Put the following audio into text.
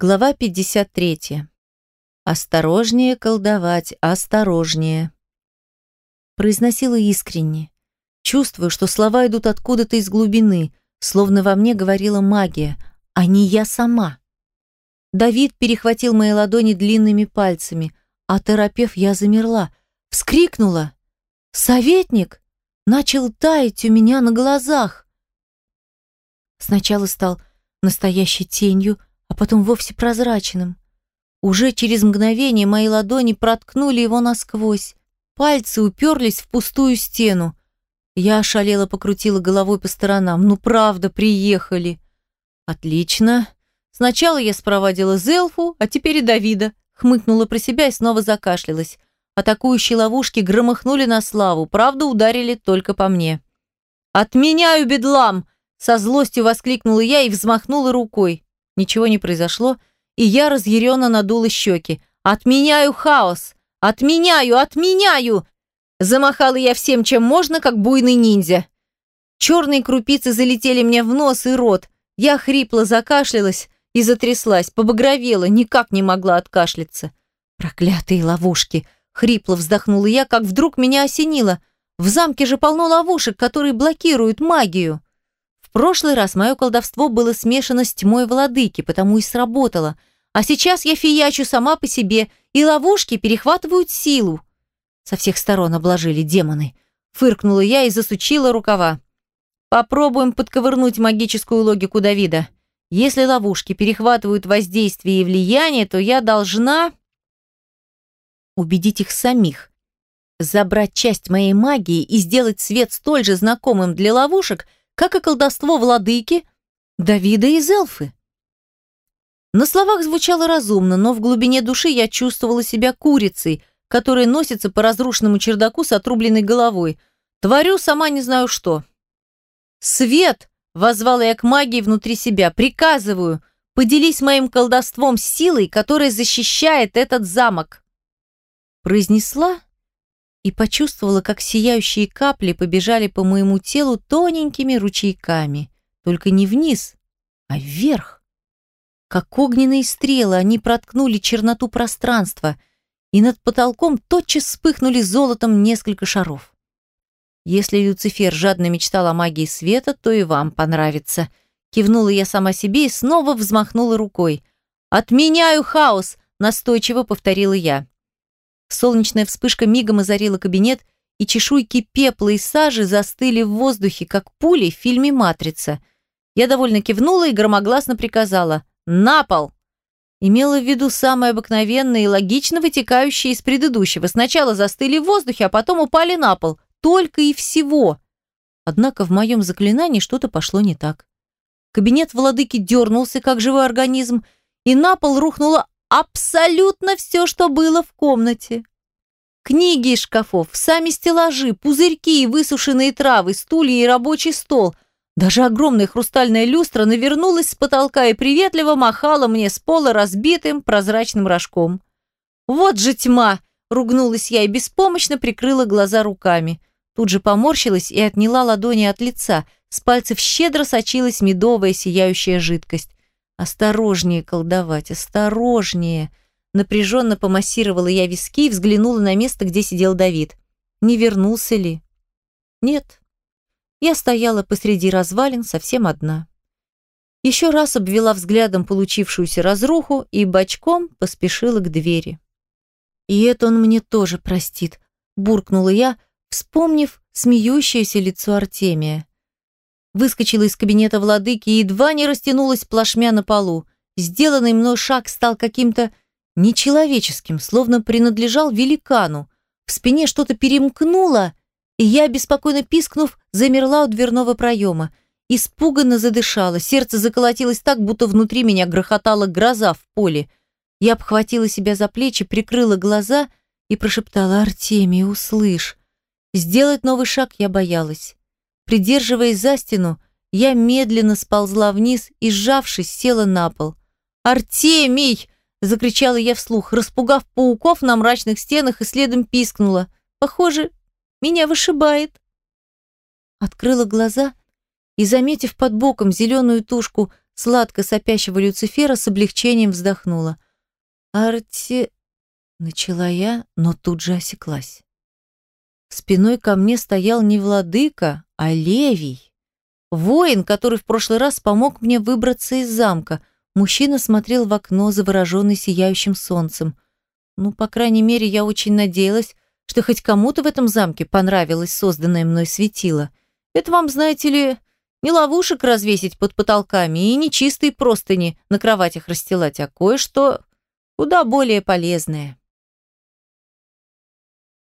Глава 53. «Осторожнее колдовать, осторожнее!» Произносила искренне. Чувствую, что слова идут откуда-то из глубины, словно во мне говорила магия, а не я сама. Давид перехватил мои ладони длинными пальцами, а торопев я замерла, вскрикнула. «Советник!» начал таять у меня на глазах. Сначала стал настоящей тенью, а потом вовсе прозрачным. Уже через мгновение мои ладони проткнули его насквозь. Пальцы уперлись в пустую стену. Я ошалела, покрутила головой по сторонам. Ну правда, приехали. Отлично. Сначала я спровадила Зелфу, а теперь и Давида. Хмыкнула про себя и снова закашлялась. Атакующие ловушки громыхнули на славу, правда ударили только по мне. «Отменяю бедлам!» Со злостью воскликнула я и взмахнула рукой. Ничего не произошло, и я разъяренно надула щеки. «Отменяю хаос! Отменяю! Отменяю!» Замахала я всем, чем можно, как буйный ниндзя. Черные крупицы залетели мне в нос и рот. Я хрипло закашлялась и затряслась, побагровела, никак не могла откашляться. «Проклятые ловушки!» Хрипло вздохнула я, как вдруг меня осенило. В замке же полно ловушек, которые блокируют магию. Прошлый раз мое колдовство было смешано с тьмой владыки, потому и сработало. А сейчас я фиячу сама по себе, и ловушки перехватывают силу. Со всех сторон обложили демоны. Фыркнула я и засучила рукава. Попробуем подковырнуть магическую логику Давида. Если ловушки перехватывают воздействие и влияние, то я должна убедить их самих. Забрать часть моей магии и сделать свет столь же знакомым для ловушек, как и колдовство владыки Давида из Эльфы. На словах звучало разумно, но в глубине души я чувствовала себя курицей, которая носится по разрушенному чердаку с отрубленной головой. Творю сама не знаю что. «Свет!» — возвала я к магии внутри себя. «Приказываю, поделись моим колдовством с силой, которая защищает этот замок». Произнесла и почувствовала, как сияющие капли побежали по моему телу тоненькими ручейками, только не вниз, а вверх. Как огненные стрелы они проткнули черноту пространства, и над потолком тотчас вспыхнули золотом несколько шаров. Если Люцифер жадно мечтал о магии света, то и вам понравится. Кивнула я сама себе и снова взмахнула рукой. «Отменяю хаос!» – настойчиво повторила я. Солнечная вспышка мигом озарила кабинет, и чешуйки пепла и сажи застыли в воздухе, как пули в фильме «Матрица». Я довольно кивнула и громогласно приказала «На пол!» Имела в виду самое обыкновенное и логично вытекающее из предыдущего. Сначала застыли в воздухе, а потом упали на пол. Только и всего. Однако в моем заклинании что-то пошло не так. Кабинет владыки дернулся, как живой организм, и на пол рухнула абсолютно все, что было в комнате. Книги из шкафов, сами стеллажи, пузырьки и высушенные травы, стулья и рабочий стол. Даже огромная хрустальная люстра навернулась с потолка и приветливо махала мне с пола разбитым прозрачным рожком. «Вот же тьма!» – ругнулась я и беспомощно прикрыла глаза руками. Тут же поморщилась и отняла ладони от лица. С пальцев щедро сочилась медовая сияющая жидкость. Осторожнее колдовать, осторожнее. Напряженно помассировала я виски и взглянула на место, где сидел Давид. Не вернулся ли? Нет. Я стояла посреди развалин совсем одна. Еще раз обвела взглядом получившуюся разруху и бочком поспешила к двери. «И это он мне тоже простит», – буркнула я, вспомнив смеющееся лицо Артемия выскочила из кабинета владыки и едва не растянулась плашмя на полу. Сделанный мной шаг стал каким-то нечеловеческим, словно принадлежал великану. В спине что-то перемкнуло, и я, беспокойно пискнув, замерла у дверного проема. Испуганно задышала, сердце заколотилось так, будто внутри меня грохотала гроза в поле. Я обхватила себя за плечи, прикрыла глаза и прошептала «Артемий, услышь». Сделать новый шаг я боялась. Придерживаясь за стену, я медленно сползла вниз и, сжавшись, села на пол. «Артемий!» – закричала я вслух, распугав пауков на мрачных стенах и следом пискнула. «Похоже, меня вышибает». Открыла глаза и, заметив под боком зеленую тушку сладко сопящего Люцифера, с облегчением вздохнула. «Арти...» — начала я, но тут же осеклась. Спиной ко мне стоял не владыка, а Левий. Воин, который в прошлый раз помог мне выбраться из замка. Мужчина смотрел в окно, завороженный сияющим солнцем. Ну, по крайней мере, я очень надеялась, что хоть кому-то в этом замке понравилось созданное мной светило. Это вам, знаете ли, не ловушек развесить под потолками и не чистые простыни на кроватях расстилать, а кое-что куда более полезное.